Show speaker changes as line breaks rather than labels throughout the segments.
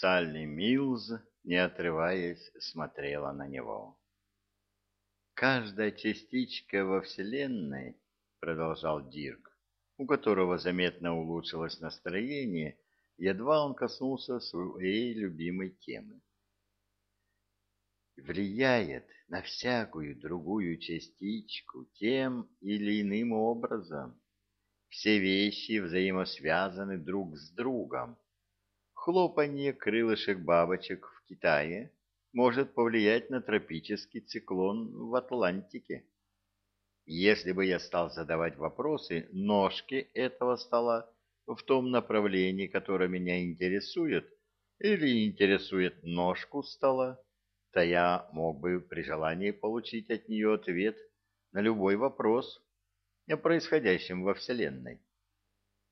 Салли Милз, не отрываясь, смотрела на него. «Каждая частичка во Вселенной, — продолжал Дирк, у которого заметно улучшилось настроение, едва он коснулся своей любимой темы, влияет на всякую другую частичку тем или иным образом. Все вещи взаимосвязаны друг с другом. Хлопанье крылышек бабочек в Китае может повлиять на тропический циклон в Атлантике. Если бы я стал задавать вопросы ножки этого стола в том направлении, которое меня интересует, или интересует ножку стола, то я мог бы при желании получить от нее ответ на любой вопрос о происходящем во Вселенной.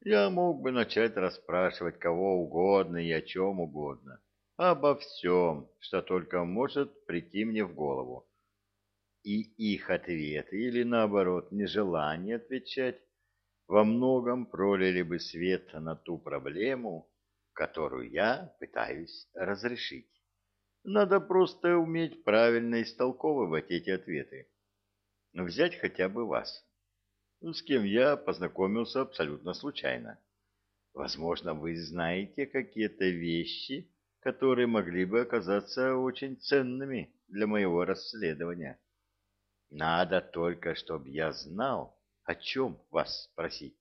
Я мог бы начать расспрашивать кого угодно и о чем угодно, обо всем, что только может прийти мне в голову. И их ответы, или наоборот, нежелание отвечать, во многом пролили бы свет на ту проблему, которую я пытаюсь разрешить. Надо просто уметь правильно истолковывать эти ответы. Взять хотя бы вас, с кем я познакомился абсолютно случайно. Возможно, вы знаете какие-то вещи, которые могли бы оказаться очень ценными для моего расследования. Надо только, чтобы я знал, о чем вас спросить,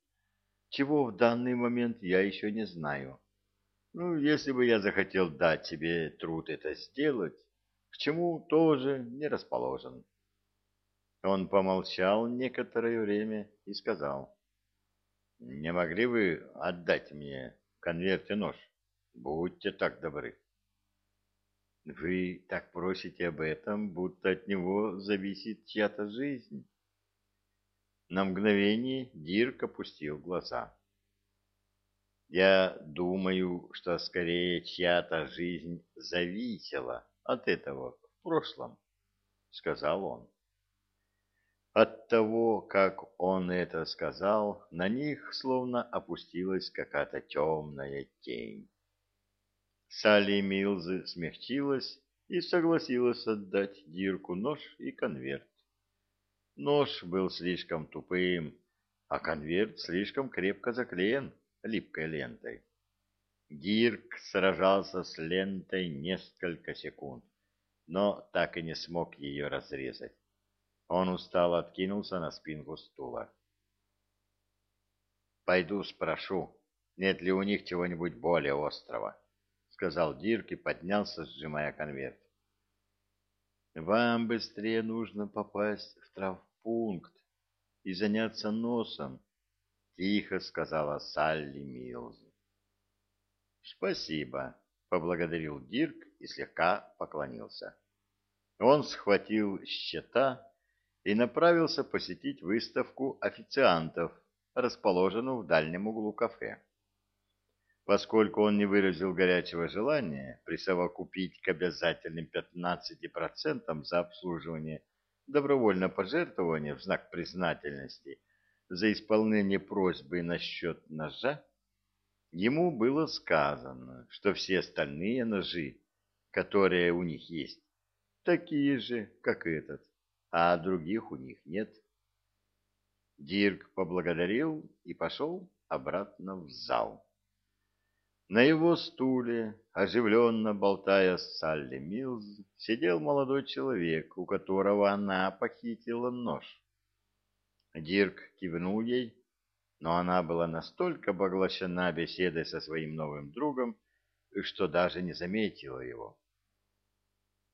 чего в данный момент я еще не знаю. Ну, если бы я захотел дать тебе труд это сделать, к чему тоже не расположен. Он помолчал некоторое время и сказал, «Не могли вы отдать мне в конверте нож? Будьте так добры». «Вы так просите об этом, будто от него зависит чья-то жизнь». На мгновение Дирк опустил глаза. Я думаю, что скорее чья-то жизнь зависела от этого в прошлом, — сказал он. От того, как он это сказал, на них словно опустилась какая-то темная тень. Салли Милз смягчилась и согласилась отдать Дирку нож и конверт. Нож был слишком тупым, а конверт слишком крепко заклеен липкой лентой. Дирк сражался с лентой несколько секунд, но так и не смог ее разрезать. Он устало откинулся на спинку стула. «Пойду спрошу, нет ли у них чего-нибудь более острого», — сказал Дирк и поднялся, сжимая конверт. «Вам быстрее нужно попасть в травпункт и заняться носом, — тихо сказала Салли Милз. «Спасибо», — поблагодарил Дирк и слегка поклонился. Он схватил счета и направился посетить выставку официантов, расположенную в дальнем углу кафе. Поскольку он не выразил горячего желания присовокупить к обязательным 15% за обслуживание добровольно пожертвования в знак признательности – за исполнение просьбы насчет ножа, ему было сказано, что все остальные ножи, которые у них есть, такие же, как этот, а других у них нет. Дирк поблагодарил и пошел обратно в зал. На его стуле, оживленно болтая с Салли Милз, сидел молодой человек, у которого она похитила нож. Дирк кивнул ей, но она была настолько поглощена беседой со своим новым другом, что даже не заметила его.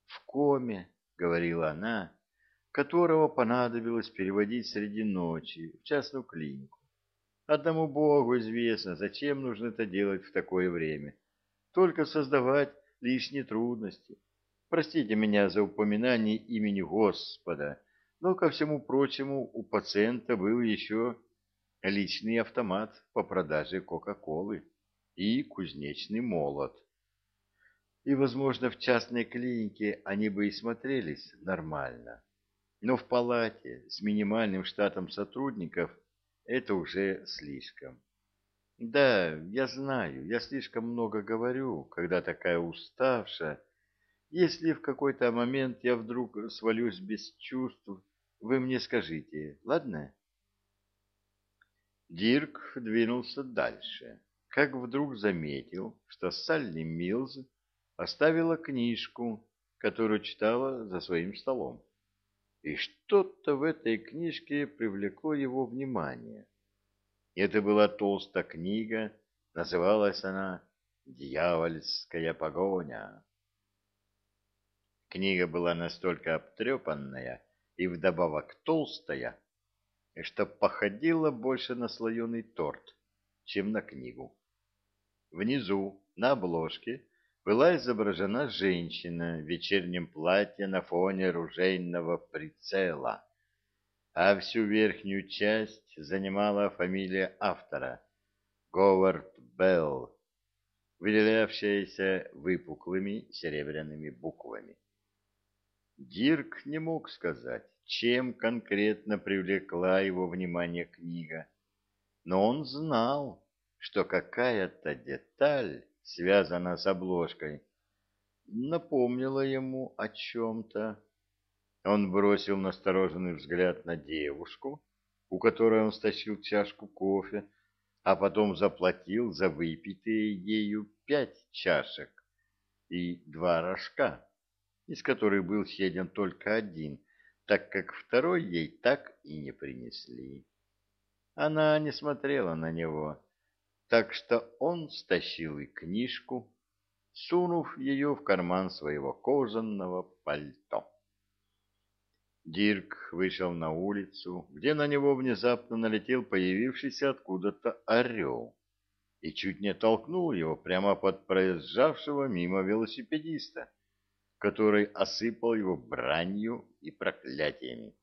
«В коме», — говорила она, — «которого понадобилось переводить среди ночи в частную клинику. Одному Богу известно, зачем нужно это делать в такое время. Только создавать лишние трудности. Простите меня за упоминание имени Господа» Но, ко всему прочему, у пациента был еще личный автомат по продаже Кока-Колы и кузнечный молот. И, возможно, в частной клинике они бы и смотрелись нормально. Но в палате с минимальным штатом сотрудников это уже слишком. Да, я знаю, я слишком много говорю, когда такая уставшая. Если в какой-то момент я вдруг свалюсь без чувств, вы мне скажите, ладно? Дирк двинулся дальше, как вдруг заметил, что Салли Милз оставила книжку, которую читала за своим столом. И что-то в этой книжке привлекло его внимание. Это была толстая книга, называлась она «Дьявольская погоня». Книга была настолько обтрепанная и вдобавок толстая, что походила больше на слоеный торт, чем на книгу. Внизу, на обложке, была изображена женщина в вечернем платье на фоне ружейного прицела, а всю верхнюю часть занимала фамилия автора — Говард Белл, выделявшаяся выпуклыми серебряными буквами. Дирк не мог сказать, чем конкретно привлекла его внимание книга, но он знал, что какая-то деталь, связанная с обложкой, напомнила ему о чем-то. Он бросил настороженный взгляд на девушку, у которой он стащил чашку кофе, а потом заплатил за выпитые ею пять чашек и два рожка, из которых был съеден только один, так как второй ей так и не принесли. Она не смотрела на него, так что он стащил и книжку, сунув ее в карман своего кожаного пальто. Дирк вышел на улицу, где на него внезапно налетел появившийся откуда-то орел и чуть не толкнул его прямо под проезжавшего мимо велосипедиста, который осыпал его бранью и проклятиями.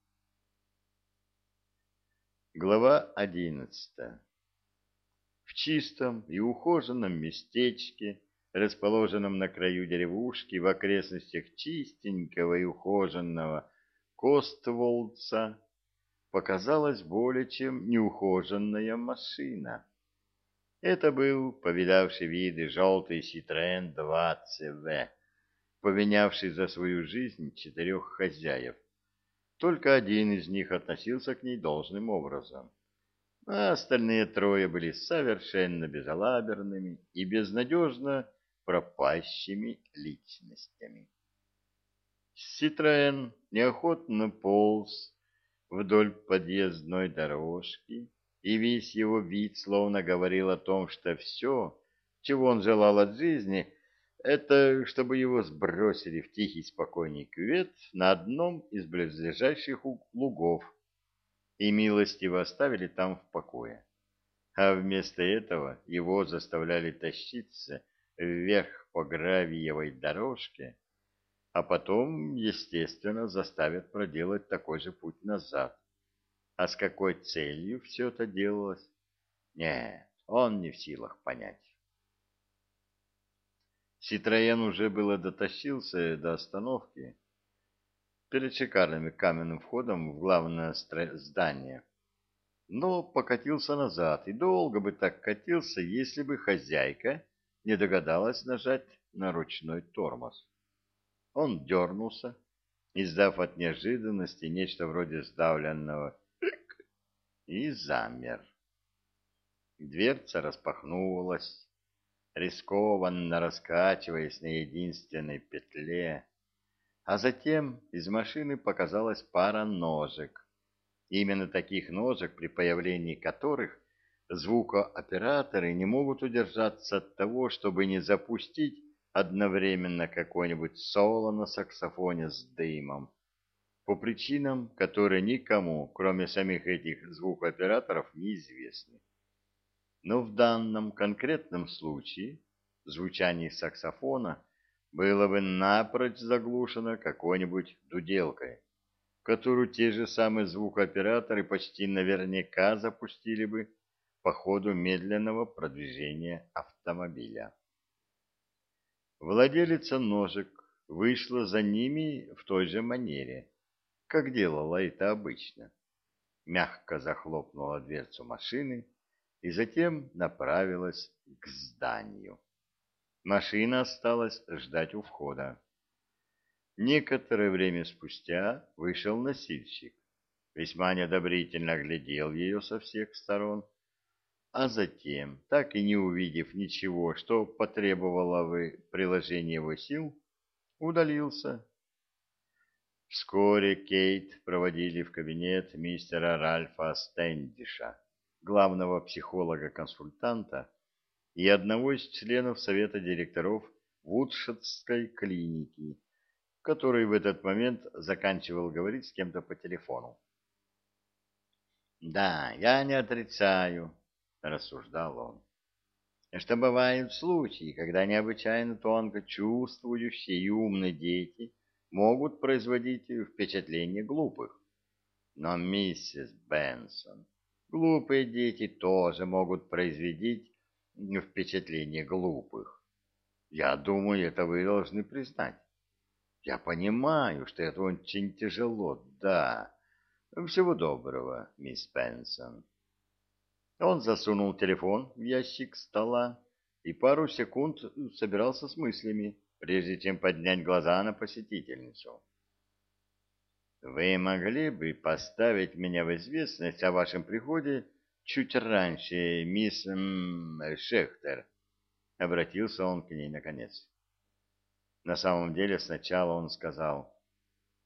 Глава одиннадцатая в чистом и ухоженном местечке, расположенном на краю деревушки в окрестностях чистенького и ухоженного Костволца, показалась более чем неухоженная машина. Это был повидавший виды желтый Citroën 20В, поменявший за свою жизнь четырех хозяев. Только один из них относился к ней должным образом а остальные трое были совершенно безалаберными и безнадежно пропащими личностями. Ситроен неохотно полз вдоль подъездной дорожки, и весь его вид словно говорил о том, что все, чего он желал от жизни, это чтобы его сбросили в тихий спокойный кювет на одном из близлежащих лугов, и милостиво оставили там в покое. А вместо этого его заставляли тащиться вверх по гравиевой дорожке, а потом, естественно, заставят проделать такой же путь назад. А с какой целью все это делалось? Нет, он не в силах понять. Ситроен уже было дотащился до остановки, перед шикарным каменным входом в главное здание. Но покатился назад, и долго бы так катился, если бы хозяйка не догадалась нажать на ручной тормоз. Он дернулся, издав от неожиданности нечто вроде сдавленного «пик» и замер. Дверца распахнулась, рискованно раскачиваясь на единственной петле, а затем из машины показалась пара ножек. Именно таких ножек, при появлении которых звукооператоры не могут удержаться от того, чтобы не запустить одновременно какое-нибудь соло на саксофоне с дымом, по причинам, которые никому, кроме самих этих звукооператоров, неизвестны. Но в данном конкретном случае звучание саксофона было бы напрочь заглушено какой-нибудь дуделкой, которую те же самые звукооператоры почти наверняка запустили бы по ходу медленного продвижения автомобиля. Владелица ножек вышла за ними в той же манере, как делала это обычно. Мягко захлопнула дверцу машины и затем направилась к зданию. Машина осталась ждать у входа. Некоторое время спустя вышел носильщик, весьма неодобрительно глядел ее со всех сторон, а затем, так и не увидев ничего, что потребовало бы приложения его сил, удалился. Вскоре Кейт проводили в кабинет мистера Ральфа Стэндиша, главного психолога-консультанта и одного из членов совета директоров Вудшетской клиники, который в этот момент заканчивал говорить с кем-то по телефону. «Да, я не отрицаю», — рассуждал он, — «что бывают случаи, когда необычайно тонко чувствующие и умные дети могут производить впечатление глупых. Но, миссис Бенсон, глупые дети тоже могут производить впечатление глупых. Я думаю, это вы должны признать. Я понимаю, что это очень тяжело, да. Всего доброго, мисс Пенсон. Он засунул телефон в ящик стола и пару секунд собирался с мыслями, прежде чем поднять глаза на посетительницу. «Вы могли бы поставить меня в известность о вашем приходе чуть раньше, мисс м, Шехтер?» — обратился он к ней наконец. На самом деле сначала он сказал,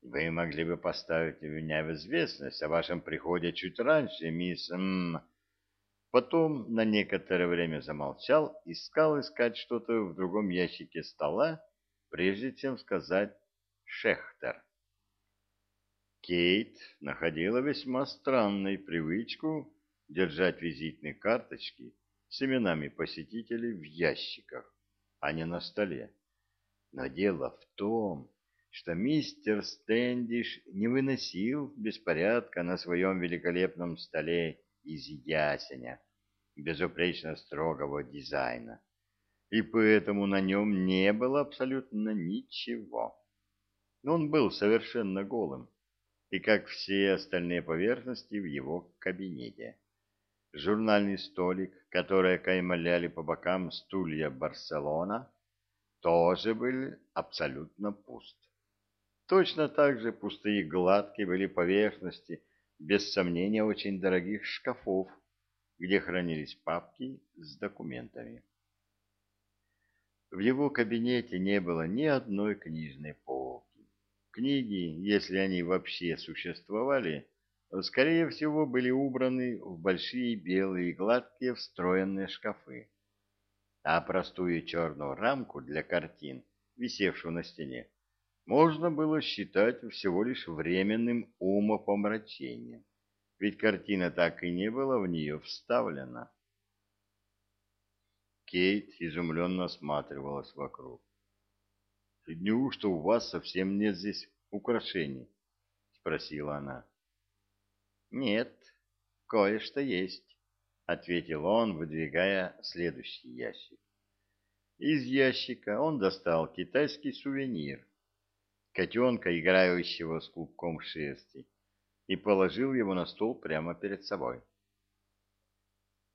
«Вы могли бы поставить меня в известность о вашем приходе чуть раньше, мисс М...» Потом на некоторое время замолчал и стал искать что-то в другом ящике стола, прежде чем сказать «Шехтер». Кейт находила весьма странной привычку держать визитные карточки с именами посетителей в ящиках, а не на столе. Но дело в том, что мистер Стэндиш не выносил беспорядка на своем великолепном столе из ясеня, безупречно строгого дизайна, и поэтому на нем не было абсолютно ничего. Он был совершенно голым, и как все остальные поверхности в его кабинете. Журнальный столик, который каймоляли по бокам стулья Барселона, тоже был абсолютно пуст. Точно так же пустые и гладкие были поверхности, без сомнения, очень дорогих шкафов, где хранились папки с документами. В его кабинете не было ни одной книжной полки. Книги, если они вообще существовали, скорее всего, были убраны в большие белые гладкие встроенные шкафы а простую черную рамку для картин, висевшую на стене, можно было считать всего лишь временным умопомрачением, ведь картина так и не была в нее вставлена. Кейт изумленно осматривалась вокруг. — Неужто у вас совсем нет здесь украшений? — спросила она. — Нет, кое-что есть. — ответил он, выдвигая следующий ящик. Из ящика он достал китайский сувенир, котенка, играющего с клубком шерсти, и положил его на стол прямо перед собой.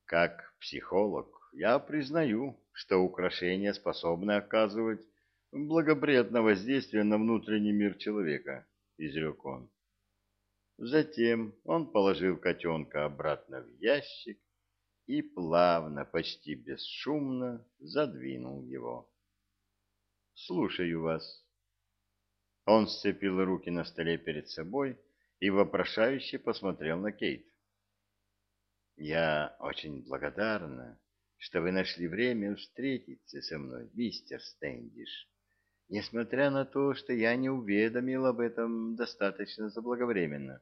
Как психолог я признаю, что украшения способны оказывать благоприятное воздействие на внутренний мир человека, — изрек он. Затем он положил котенка обратно в ящик и плавно, почти бесшумно задвинул его. «Слушаю вас». Он сцепил руки на столе перед собой и вопрошающе посмотрел на Кейт. «Я очень благодарна, что вы нашли время встретиться со мной, мистер Стэндиш, несмотря на то, что я не уведомил об этом достаточно заблаговременно».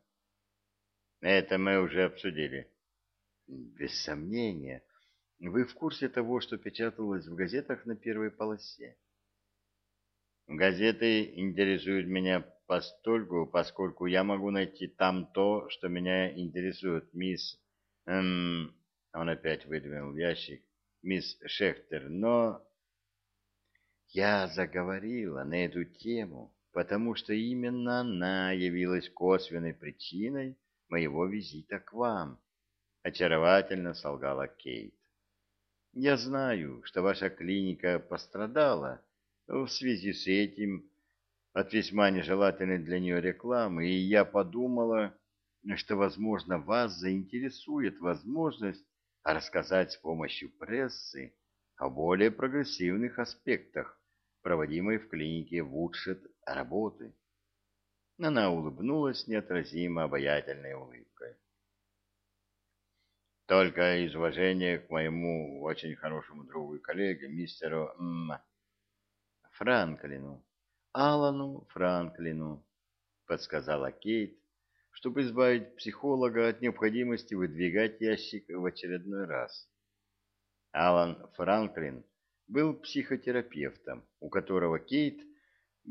«Это мы уже обсудили», без сомнения. Вы в курсе того, что печаталось в газетах на первой полосе? Газеты интересуют меня постольку, поскольку я могу найти там то, что меня интересует, мисс... Эм, он опять выдвинул ящик. Мисс Шехтер, но... Я заговорила на эту тему, потому что именно она явилась косвенной причиной моего визита к вам очаровательно солгала Кейт. Я знаю, что ваша клиника пострадала в связи с этим от весьма нежелательной для нее рекламы, и я подумала, что, возможно, вас заинтересует возможность рассказать с помощью прессы о более прогрессивных аспектах проводимой в клинике Вудшет работы. Она улыбнулась неотразимо обаятельной улыбкой. Только из уважения к моему очень хорошему другу и коллеге, мистеру М. Франклину, Алану Франклину, подсказала Кейт, чтобы избавить психолога от необходимости выдвигать ящик в очередной раз. Алан Франклин был психотерапевтом, у которого Кейт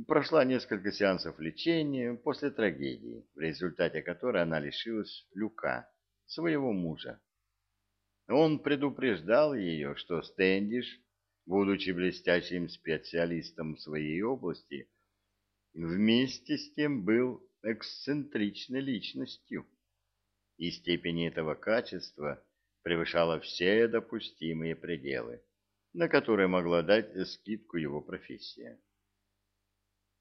прошла несколько сеансов лечения после трагедии, в результате которой она лишилась Люка, своего мужа. Он предупреждал ее, что Стэндиш, будучи блестящим специалистом в своей области, вместе с тем был эксцентричной личностью, и степень этого качества превышала все допустимые пределы, на которые могла дать скидку его профессия.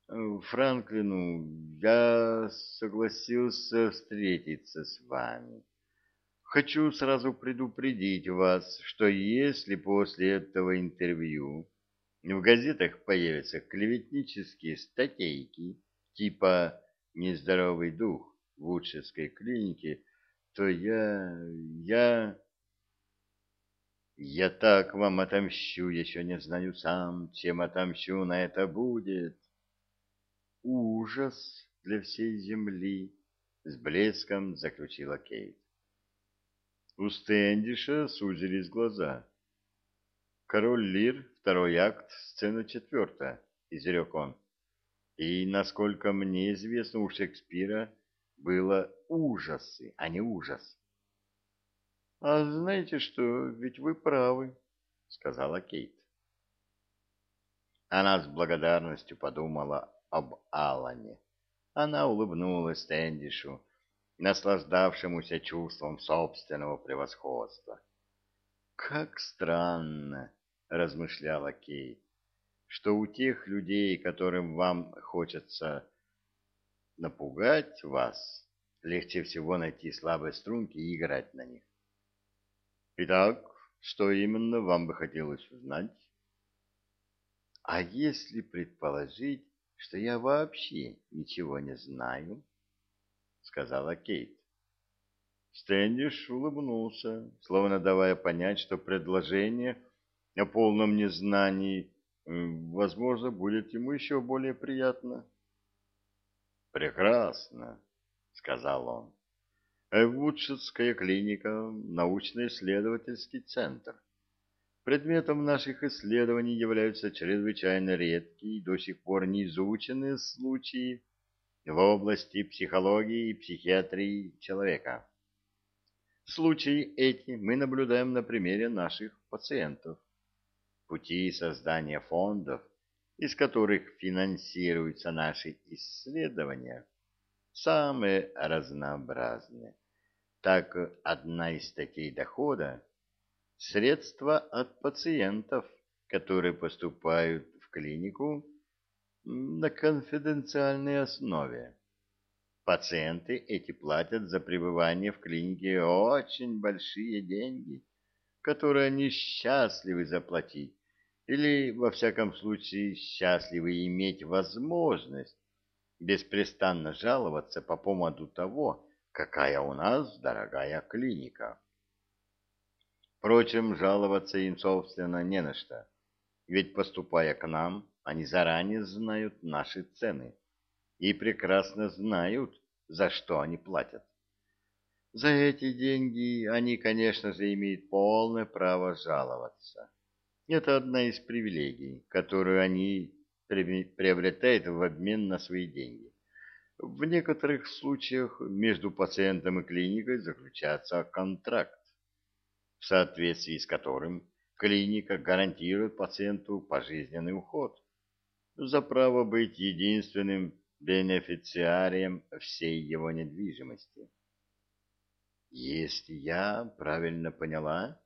Франклину я согласился встретиться с вами Хочу сразу предупредить вас, что если после этого интервью в газетах появятся клеветнические статейки типа «Нездоровый дух» в Лучшевской клинике, то я... я... Я так вам отомщу, еще не знаю сам, чем отомщу, на это будет. Ужас для всей земли, — с блеском заключила Кейт. У Стэндиша сузились глаза. «Король Лир, второй акт, сцена четвертая», — изрек он. «И, насколько мне известно, у Шекспира было ужасы, а не ужас». «А знаете что, ведь вы правы», — сказала Кейт. Она с благодарностью подумала об Алане. Она улыбнулась Стэндишу, наслаждавшемуся чувством собственного превосходства. «Как странно!» — размышляла Кейт, «что у тех людей, которым вам хочется напугать вас, легче всего найти слабые струнки и играть на них. Итак, что именно вам бы хотелось узнать? А если предположить, что я вообще ничего не знаю?» — сказала Кейт. Стэндиш улыбнулся, словно давая понять, что предложение о полном незнании, возможно, будет ему еще более приятно. «Прекрасно», — сказал он. «Вудшетская клиника — научно-исследовательский центр. Предметом наших исследований являются чрезвычайно редкие и до сих пор не изученные случаи в области психологии и психиатрии человека. Случаи эти мы наблюдаем на примере наших пациентов. Пути создания фондов, из которых финансируются наши исследования, самые разнообразные. Так, одна из статей дохода – средства от пациентов, которые поступают в клинику на конфиденциальной основе. Пациенты эти платят за пребывание в клинике очень большие деньги, которые они счастливы заплатить, или, во всяком случае, счастливы иметь возможность беспрестанно жаловаться по поводу того, какая у нас дорогая клиника. Впрочем, жаловаться им, собственно, не на что, ведь, поступая к нам, они заранее знают наши цены и прекрасно знают, за что они платят. За эти деньги они, конечно же, имеют полное право жаловаться. Это одна из привилегий, которую они приобретают в обмен на свои деньги. В некоторых случаях между пациентом и клиникой заключается контракт, в соответствии с которым клиника гарантирует пациенту пожизненный уход за право быть единственным бенефициарием всей его недвижимости. Если я правильно поняла,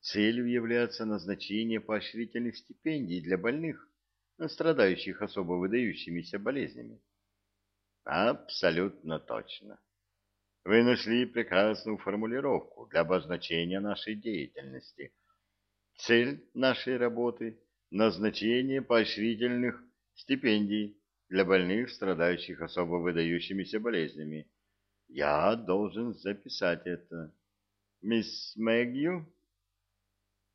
целью является назначение поощрительных стипендий для больных, страдающих особо выдающимися болезнями. Абсолютно точно. Вы нашли прекрасную формулировку для обозначения нашей деятельности. Цель нашей работы – назначение поощрительных стипендий для больных, страдающих особо выдающимися болезнями. Я должен записать это. Мисс Мэгью?